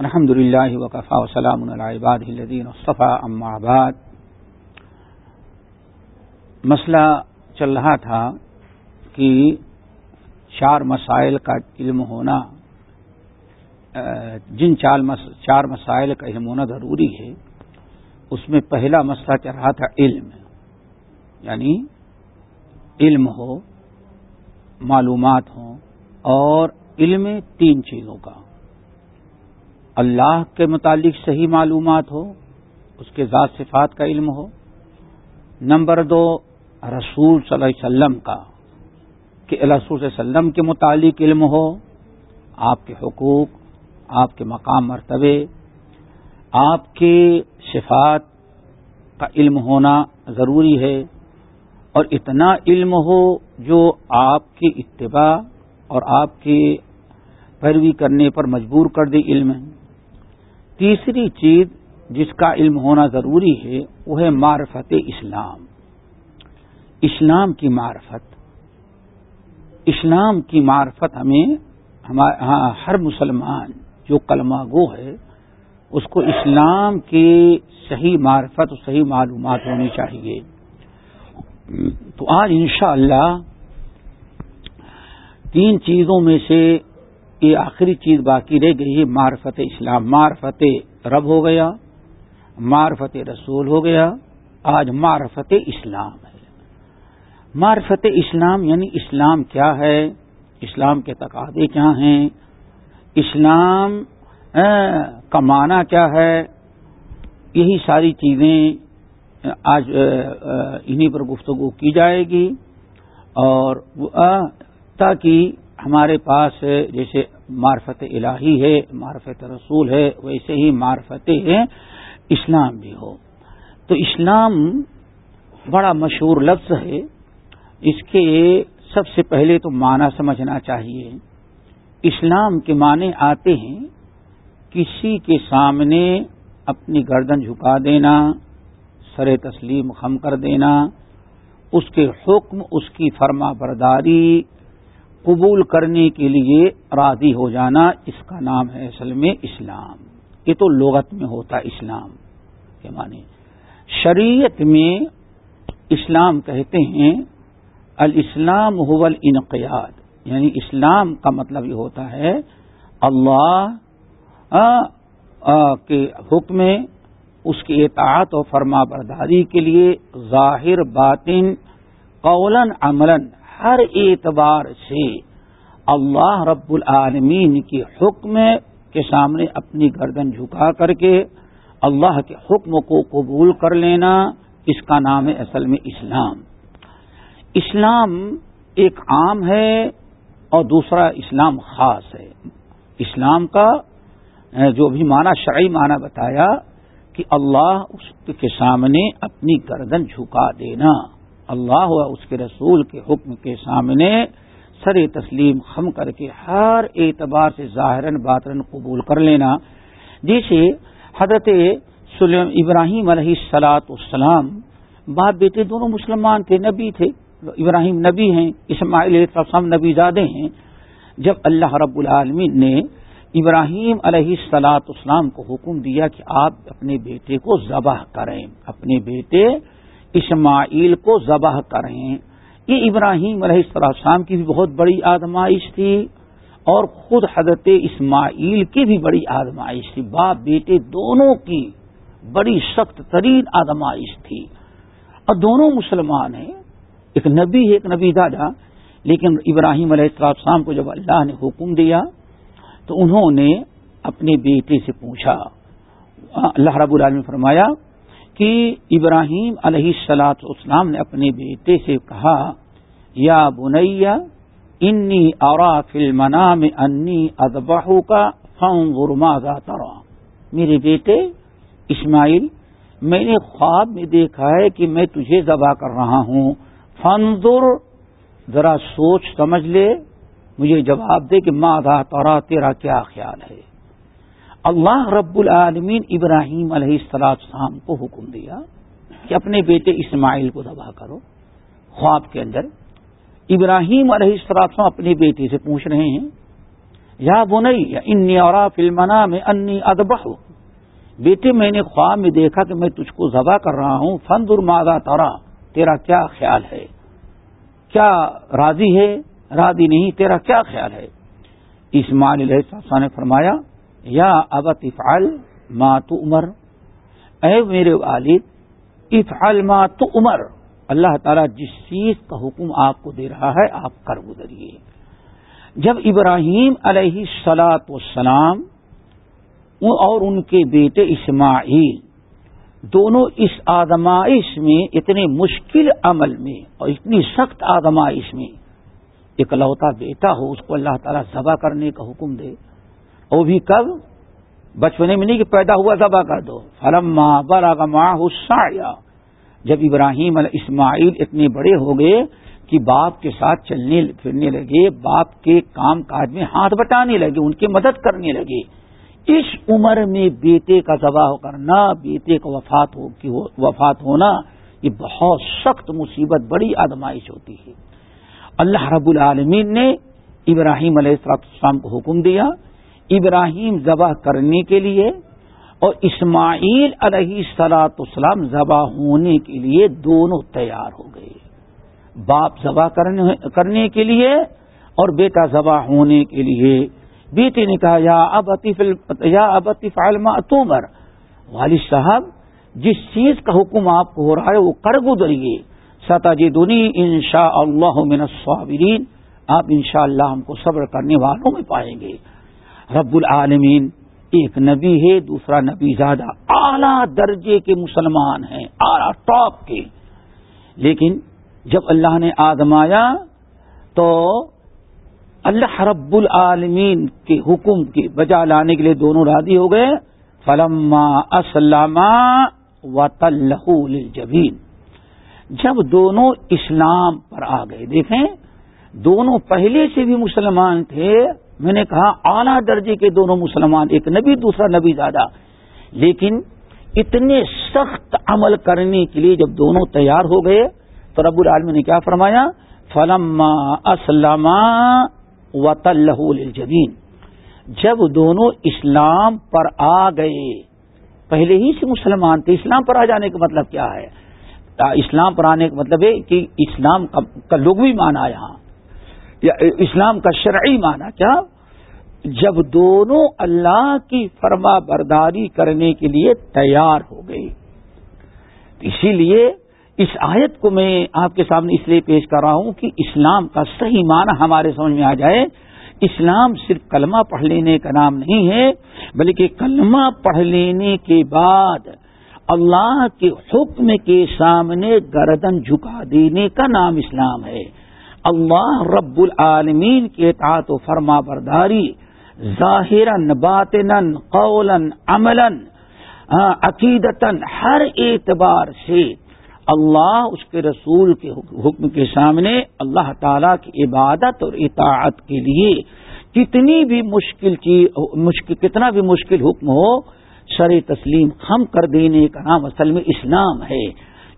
الحمد للہ وقفا وسلام العباد الدین صفا آباد مسئلہ چل رہا تھا کہ چار مسائل کا علم ہونا جن چار مسائل کا علم ہونا ضروری ہے، اس میں پہلا مسئلہ چل رہا تھا علم یعنی علم ہو، معلومات ہوں، اور علم تین چیزوں کا۔ اللہ کے متعلق صحیح معلومات ہو، اس کے ذات صفات کا علم ہو۔ نمبر دو، رسول صلی اللہ علیہ وسلم کا، کہ رسول صلی اللہ علیہ وسلم کے متعلق علم ہو، آپ کے حقوق، آپ کے مقام، مرتبے، آپ کے صفات کا علم ہونا ضروری ہے۔ اور اتنا علم ہو جو آپ کی اتباع اور آپ کی پیروی کرنے پر مجبور کر دے علم۔ تیسری چیز جس کا علم ہونا ضروری ہے وہ ہے معرفت اسلام۔ اسلام کی معرفت۔ اسلام کی معرفت ہمیں ہاں، ہر مسلمان جو کلمہ گو ہے اس کو اسلام کی صحیح معرفت صحیح معلومات ہونی چاہیے۔ تو آج انشاءاللہ تین چیزوں میں سے یہ آخری چیز باقی رہ گئی ہے، معرفت اسلام، معرفت رب ہو گیا، معرفت رسول ہو گیا، آج معرفت اسلام ہے۔ معرفت اسلام یعنی اسلام کیا ہے؟ اسلام کے تقاضے کیا ہیں؟ اسلام کا معنی کیا ہے؟ یہی ساری چیزیں آج انہی پر گفتگو کی جائے گی اور تاکہ ہمارے پاس جیسے معرفت الہی ہے، معرفت رسول ہے، ویسے ہی معرفت اسلام بھی ہو۔ تو اسلام بڑا مشہور لفظ ہے۔ اس کے سب سے پہلے تو معنی سمجھنا چاہیے۔ اسلام کے معنی آتے ہیں، کسی کے سامنے اپنی گردن جھکا دینا، سر تسلیم خم کر دینا، اس کے حکم، اس کی فرما برداری قبول کرنے کے لیے راضی ہو جانا اس کا نام ہے اصل میں اسلام۔ یہ تو لغت میں ہوتا اسلام۔ کے معنی شریعت میں اسلام کہتے ہیں، الاسلام هو الانقیاد۔ یعنی اسلام کا مطلب یہ ہوتا ہے، اللہ کے حکم اس کی اطاعت و فرما برداری کے لیے ظاہر باطن قولن عملن ہر اعتبار سے اللہ رب العالمین کے حکم کے سامنے اپنی گردن جھکا کر کے اللہ کے حکم کو قبول کر لینا، اس کا نام ہے اصل میں اسلام۔ اسلام ایک عام ہے اور دوسرا اسلام خاص ہے۔ اسلام کا جو بھی معنی شرعی معنی بتایا کہ اللہ اس کے سامنے اپنی گردن جھکا دینا۔ اللہ و اس کے رسول کے حکم کے سامنے سر تسلیم خم کر کے ہر اعتبار سے ظاہر باطرن قبول کر لینا۔ جیسے حضرت سلیم ابراہیم علیہ السلاط السلام باپ بیٹے دونوں مسلمان تھے نبی تھے۔ ابراہیم نبی ہیں، اسماعیل السلام نبی زادے ہیں۔ جب اللہ رب العالمین نے ابراہیم علیہ السلاط اسلام کو حکم دیا کہ آپ اپنے بیٹے کو ذبح کریں، اپنے بیٹے اسماعیل کو ذبح کریں۔ یہ ابراہیم علیہ السلام کی بھی بہت بڑی آدمائش تھی اور خود حضرت اسماعیل کی بھی بڑی آدمائش تھی۔ باپ بیٹے دونوں کی بڑی سخت ترین آدمائش تھی۔ اور دونوں مسلمان ہیں۔ ایک نبی ہے، ایک نبی دادا۔ لیکن ابراہیم علیہ السلام کو جب اللہ نے حکم دیا تو انہوں نے اپنے بیٹے سے پوچھا۔ اللہ رب العالمین فرمایا کہ ابراہیم علیہ السلاط اسلام نے اپنے بیٹے سے کہا، یا بنیا انی اور فلمنا میں انی ادبہ کا فن غرما ترا. میرے بیٹے، اسماعیل، میں نے خواب میں دیکھا ہے کہ میں تجھے ذبح کر رہا ہوں۔ فنظر ذرا سوچ سمجھ لے، مجھے جواب دے کہ ماں تورا تیرا کیا خیال ہے؟ اللہ رب العالمین ابراہیم علیہ السلام کو حکم دیا کہ اپنے بیٹے اسماعیل کو دبا کرو، خواب کے اندر ابراہیم علیہ السلام اپنے بیٹے سے پوچھ رہے ہیں، یا بنئی انی اور فلمنا میں انی ادب بیٹے، میں نے خواب میں دیکھا کہ میں تجھ کو ذبح کر رہا ہوں فن مادا تورا تیرا کیا خیال ہے؟ کیا راضی ہے؟ راضی نہیں، تیرا کیا خیال ہے؟ اسماعیل علیہ السلام نے فرمایا یا ابت افعال ما تو عمر اے میرے والد افعال ما تو عمر اللہ تعالیٰ جس چیز کا حکم آپ کو دے رہا ہے، آپ کر گزریے جب ابراہیم علیہ سلاط وسلام اور ان کے بیٹے اسماعیل دونوں اس آدمائش میں، اتنے مشکل عمل میں اور اتنی سخت آدمائش میں، اکلوتا بیٹا ہو، اس کو اللہ تعالیٰ ذبح کرنے کا حکم دے وہ بھی کب؟ بچپنے میں نہیں کہ پیدا ہوا ذبح کر دو فلم ماں برا ماں جب ابراہیم علیہ اسماعیل اتنے بڑے ہو گئے کہ باپ کے ساتھ چلنے پھرنے لگے، باپ کے کام کاج میں ہاتھ بٹانے لگے، ان کی مدد کرنے لگے۔ اس عمر میں بیٹے کا ذبح کرنا، بیٹے کا وفات ہو کہ وفات ہونا، یہ بہت سخت مصیبت، بڑی آدمائش ہوتی ہے۔ اللہ رب العالمین نے ابراہیم علیہ السلام کو حکم دیا۔ ابراہیم ذبح کرنے کے لیے اور اسماعیل علیہ سلاط اسلام ذبح ہونے کے لیے دونوں تیار ہو گئے۔ باپ ذبح کرنے کے لیے اور بیٹا ذبح ہونے کے لیے۔ بیٹے نے کہا، یا اب عطیف یا اب عطیف علما تومر والد صاحب، جس چیز کا حکم آپ کو ہو رہا ہے وہ کر گزریے۔ ستا جی دنی ان شاء اللہ صابرین آپ ان شاء اللہ ہم کو صبر کرنے والوں میں پائیں گے۔ رب العالمین، ایک نبی ہے، دوسرا نبی زیادہ اعلی درجے کے مسلمان ہیں، اعلی ٹاپ کے۔ لیکن جب اللہ نے آدمایا تو اللہ رب العالمین کے حکم کے بجا لانے کے لیے دونوں رادی ہو گئے۔ فلما اسلم و جبین جب دونوں اسلام پر آ گئے، دیکھیں، دونوں پہلے سے بھی مسلمان تھے میں نے کہا اعلی درجے کے دونوں مسلمان، ایک نبی، دوسرا نبی زیادہ لیکن اتنے سخت عمل کرنے کے لیے جب دونوں تیار ہو گئے، تو رب العالمین نے کیا فرمایا؟ فلما اسلم و جبین جب دونوں اسلام پر آ گئے، پہلے ہی سے مسلمان تھے۔ اسلام پر آ جانے کا مطلب کیا ہے؟ اسلام پر آنے کا مطلب ہے کہ اسلام کا لغوی مانا یہاں۔ یا اسلام کا شرعی مانا کیا؟ جب دونوں اللہ کی فرما برداری کرنے کے لیے تیار ہو گئی اسی لیے اس آیت کو میں آپ کے سامنے اس لیے پیش کر رہا ہوں کہ اسلام کا صحیح معنی ہمارے سمجھ میں آ جائے۔ اسلام صرف کلمہ پڑھ لینے کا نام نہیں ہے، بلکہ کلمہ پڑھ لینے کے بعد اللہ کے حکم کے سامنے گردن جھکا دینے کا نام اسلام ہے۔ اللہ رب العالمین کے اطاعت و فرما برداری ظاہر باطن قولا، عملا ہاں، عقیدتاً، ہر اعتبار سے اللہ اس کے رسول کے حکم کے سامنے اللہ تعالی کی عبادت اور اطاعت کے لیے کتنی بھی مشکل چیز کتنا بھی مشکل حکم ہو شر تسلیم خم کر دینے کا نام اصل میں اسلام ہے۔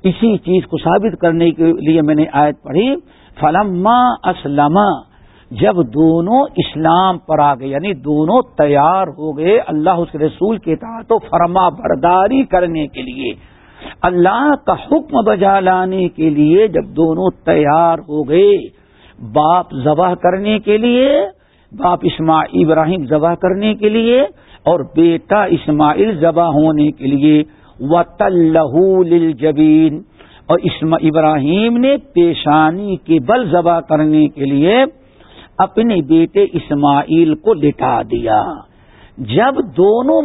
اسی چیز کو ثابت کرنے کے لیے میں نے آیت پڑھی۔ فلما اسلم، جب دونوں اسلام پر آ گئے یعنی دونوں تیار ہو گئے اللہ اس کے رسول کے تحت و فرما برداری کرنے کے لیے، اللہ کا حکم بجا لانے کے لیے جب دونوں تیار ہو گئے، باپ ذبح کرنے کے لیے، باپ اسماعیل ابراہیم ذبح کرنے کے لیے اور بیٹا اسماعیل ذبح ہونے کے لیے و جبین اور ابراہیم نے پیشانی کے بل ذبح کرنے کے لیے اپنے بیٹے اسماعیل کو لٹا دیا۔ جب دونوں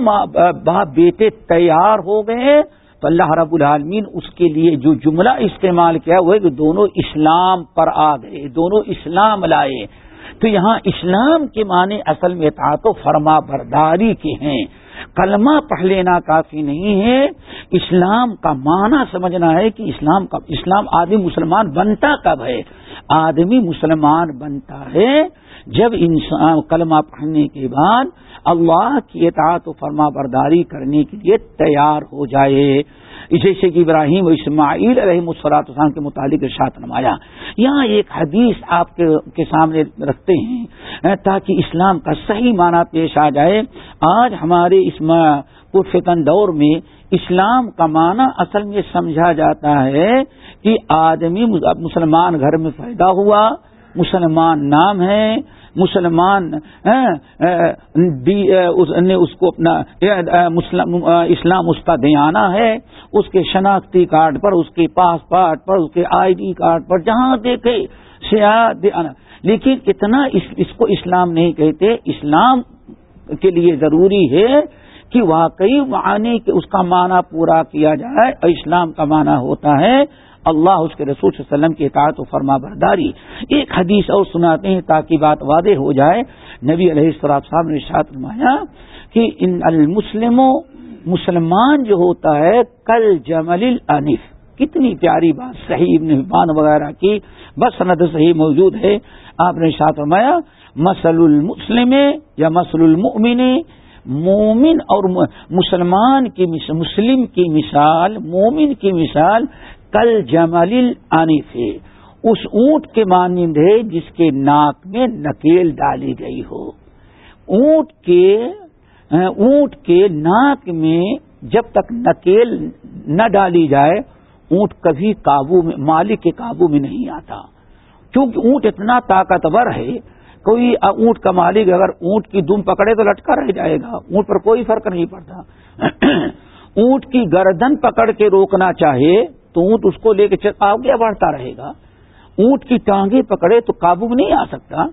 باپ بیٹے تیار ہو گئے تو اللہ رب العالمین اس کے لیے جو جملہ استعمال کیا وہ ہے کہ دونوں اسلام پر آ گئے، دونوں اسلام لائے۔ تو یہاں اسلام کے معنی اصل میں و فرما برداری کے ہیں۔ کلمہ پڑھ لینا کافی نہیں ہے۔ اسلام کا معنی سمجھنا ہے کہ اسلام کا اسلام آدمی مسلمان بنتا کب ہے؟ آدمی مسلمان بنتا ہے جب انسان کلمہ پڑھنے کے بعد اللہ کی اطاعت و فرما برداری کرنے کے لیے تیار ہو جائے۔ جیسے کہ ابراہیم و اسماعیل علیہ مسلاط السلام کے متعلق ارشاد نمایا یہاں ایک حدیث آپ کے سامنے رکھتے ہیں تاکہ اسلام کا صحیح معنی پیش آ جائے۔ آج ہمارے اس پرفتن دور میں اسلام کا معنی اصل میں سمجھا جاتا ہے کہ آدمی مسلمان گھر میں پیدا ہوا، مسلمان نام ہے مسلمان نے اس کو اپنا اسلام اس کا دیانہ ہے، اس کے شناختی کارڈ پر، اس کے پاسپورٹ پر، اس کے آئی ڈی کارڈ پر، جہاں دیکھے سیاح لیکن اتنا اس کو اسلام نہیں کہتے، اسلام کے لیے ضروری ہے کہ واقعی معنی کہ اس کا معنی پورا کیا جائے، اور اسلام کا معنی ہوتا ہے اللہ اس کے رسول صلی اللہ علیہ وسلم کی اطاعت و فرما برداری ایک حدیث اور سناتے ہیں تاکہ بات واضح ہو جائے۔ نبی علیہ السلام صاحب نے شاط نمایا کہ ان المسلموں مسلمان جو ہوتا ہے، کل جمل الف کتنی پیاری بات، صحیح ابن حبان وغیرہ کی بس سند صحیح موجود ہے۔ آپ نے شاط نمایا مسل المسلم یا مسل المؤمن، مومن اور مسلمان کی مسلم کی مثال، مومن کی مثال کل جمل آنی سے اس اونٹ کے مانند ہے جس کے ناک میں نکیل ڈالی گئی ہو۔ اونٹ کے اونٹ کے ناک میں جب تک نکیل نہ ڈالی جائے، اونٹ کبھی قابو میں، مالک کے قابو میں نہیں آتا۔ کیونکہ اونٹ اتنا طاقتور ہے، کوئی اونٹ کا مالک اگر اونٹ کی دم پکڑے تو لٹکا رہ جائے گا، اونٹ پر کوئی فرق نہیں پڑتا۔ اونٹ کی گردن پکڑ کے روکنا چاہے تو اونٹ اس کو لے کے آگے بڑھتا رہے گا۔ اونٹ کی ٹانگیں پکڑے تو قابو میں نہیں آ سکتا۔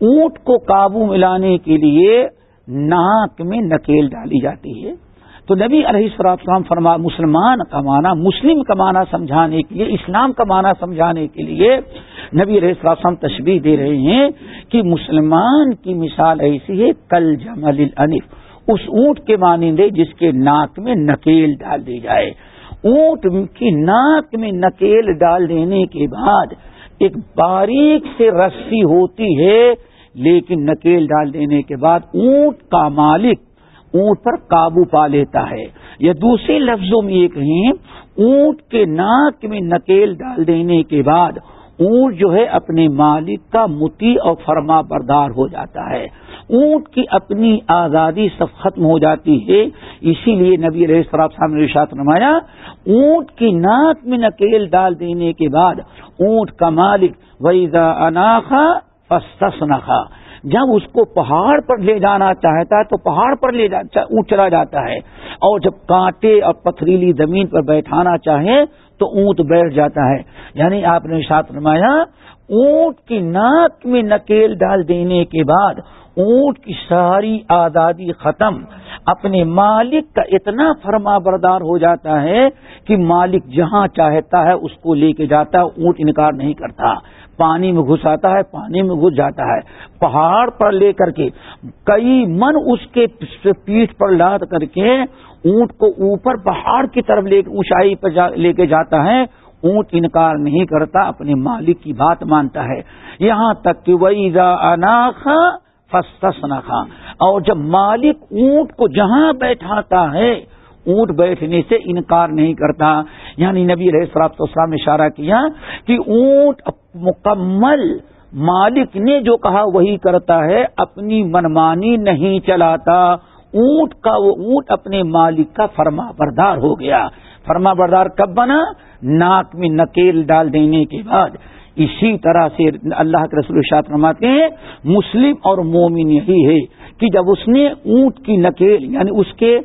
اونٹ کو قابو میں لانے کے لیے ناک میں نکیل ڈالی جاتی ہے۔ تو نبی علیہ السلام فرما مسلمان کا معنی، مسلم کا معنی سمجھانے کے لیے، اسلام کا معنی سمجھانے کے لیے نبی علیہ السلام تشبیح دے رہے ہیں کہ مسلمان کی مثال ایسی ہے، کل جمل الف اس اونٹ کے مانندے جس کے ناک میں نکیل ڈال دی جائے۔ اونٹ کی ناک میں نکیل ڈال دینے کے بعد ایک باریک سے رسی ہوتی ہے، لیکن نکیل ڈال دینے کے بعد اونٹ کا مالک اونٹ پر قابو پا لیتا ہے۔ یا دوسرے لفظوں میں یہ کہیں، اونٹ کے ناک میں نکیل ڈال دینے کے بعد اونٹ جو ہے اپنے مالک کا متی اور فرما بردار ہو جاتا ہے۔ اونٹ کی اپنی آزادی سب ختم ہو جاتی ہے۔ اسی لیے نبی علیہ السلام صاحب نے رشاط نمایا اونٹ کی ناک میں نکیل ڈال دینے کے بعد اونٹ کا مالک ویزا اناخا فسنخا جب اس کو پہاڑ پر لے جانا چاہتا ہے، تو پہاڑ پر لے جا اونٹ چلا جاتا ہے۔ اور جب کانٹے اور پتھریلی زمین پر بیٹھانا چاہے، تو اونٹ بیٹھ جاتا ہے۔ یعنی آپ نے ساتھ نمایا اونٹ کی ناک میں نکیل ڈال دینے کے بعد اونٹ کی ساری آزادی ختم۔ اپنے مالک کا اتنا فرما بردار ہو جاتا ہے کہ مالک جہاں چاہتا ہے اس کو لے کے جاتا ہے، اونٹ انکار نہیں کرتا۔ پانی میں گھس آتا ہے، پانی میں گھس جاتا ہے۔ پہاڑ پر لے کر کے، کئی من اس کے پیٹ پر لاد کر کے اونٹ کو اوپر پہاڑ کی طرف لے، اونچائی پر لے کے جاتا ہے۔ اونٹ انکار نہیں کرتا، اپنے مالک کی بات مانتا ہے۔ یہاں تک کہ وہی اناخ اور جب مالک اونٹ کو جہاں بیٹھاتا ہے، اونٹ بیٹھنے سے انکار نہیں کرتا۔ یعنی نبی رہ سراب اسلام نے اشارہ کیا کہ اونٹ مکمل مالک نے جو کہا وہی کرتا ہے، اپنی منمانی نہیں چلاتا۔ اونٹ کا وہ اونٹ اپنے مالک کا فرما بردار ہو گیا۔ فرما بردار کب بنا؟ ناک میں نکیل ڈال دینے کے بعد۔ اسی طرح سے اللہ کے رسول شاط فرماتے ہیں، مسلم اور مومن یہی ہے کہ جب اس نے اونٹ کی نکیل یعنی اس کے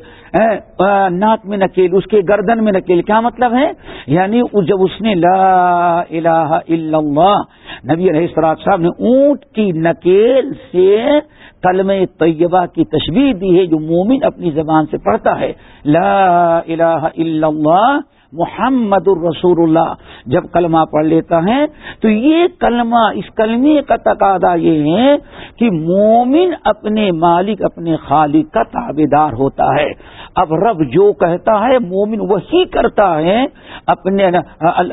ناک میں نکیل، اس کے گردن میں نکیل، کیا مطلب ہے؟ یعنی جب اس نے لا الہ الا اللہ، نبی علیہ السلام صاحب نے اونٹ کی نکیل سے کلم طیبہ کی تشبیح دی ہے، جو مومن اپنی زبان سے پڑھتا ہے، لا الہ الا اللہ محمد الرسول اللہ جب کلمہ پڑھ لیتا ہے، تو یہ کلمہ، اس کلمے کا تقاضا یہ ہے کہ مومن اپنے مالک، اپنے خالق کا تابے دار ہوتا ہے۔ اب رب جو کہتا ہے، مومن وہی کرتا ہے۔ اپنے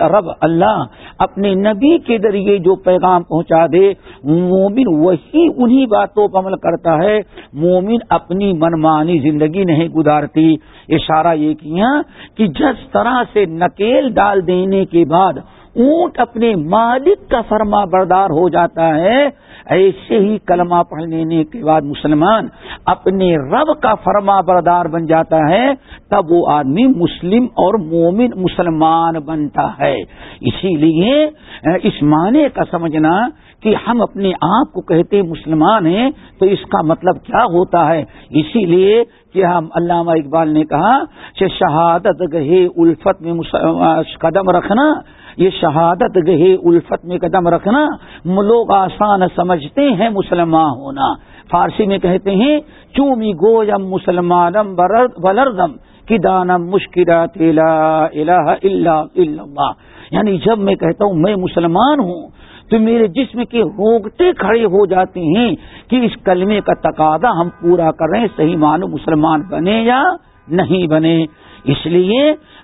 رب اللہ اپنے نبی کے ذریعے جو پیغام پہنچا دے، مومن وہی انہی باتوں پر عمل کرتا ہے۔ مومن اپنی منمانی زندگی نہیں گزارتی۔ اشارہ یہ کیا کہ جس طرح سے نکیل ڈال دینے کے بعد اونٹ اپنے مالک کا فرما بردار ہو جاتا ہے، ایسے ہی کلمہ پڑھ لینے کے بعد مسلمان اپنے رب کا فرما بردار بن جاتا ہے، تب وہ آدمی مسلم اور مومن مسلمان بنتا ہے۔ اسی لیے اس معنی کا سمجھنا کہ ہم اپنے آپ کو کہتے مسلمان ہیں تو اس کا مطلب کیا ہوتا ہے؟ اسی لیے کہ ہم علامہ اقبال نے کہا کہ شہادت گہے الفت میں قدم رکھنا، یہ شہادت گہے الفت میں قدم رکھنا، لوگ آسان سمجھتے ہیں مسلمان ہونا۔ فارسی میں کہتے ہیں، چومی گویم مسلمانم بلردم کی دانم مشکلات یعنی جب میں کہتا ہوں میں مسلمان ہوں تو میرے جسم کے روکتے کھڑے ہو جاتے ہیں کہ اس کلمے کا تقاضا ہم پورا کر رہے ہیں، صحیح مانو مسلمان بنے یا نہیں بنے۔ اس لیے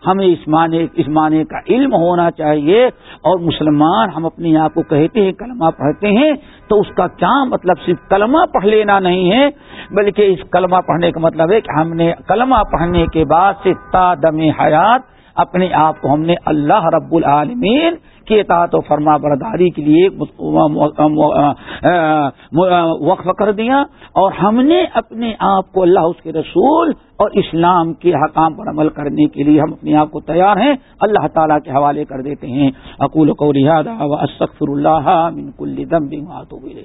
ہمیں اس معنی اس معنی کا علم ہونا چاہیے اور مسلمان ہم اپنے آپ کو کہتے ہیں، کلمہ پڑھتے ہیں، تو اس کا کیا مطلب؟ صرف کلمہ پڑھ لینا نہیں ہے، بلکہ اس کلمہ پڑھنے کا مطلب ہے کہ ہم نے کلمہ پڑھنے کے بعد سے تا دم حیات اپنے آپ کو ہم نے اللہ رب العالمین کے اطاعت و فرما برداری کے لیے وقف کر دیا اور ہم نے اپنے آپ کو اللہ اس کے رسول اور اسلام کے حکام پر عمل کرنے کے لیے ہم اپنے آپ کو تیار ہیں، اللہ تعالیٰ کے حوالے کر دیتے ہیں۔ اقول کو رحاد اللہ من کل دم بھی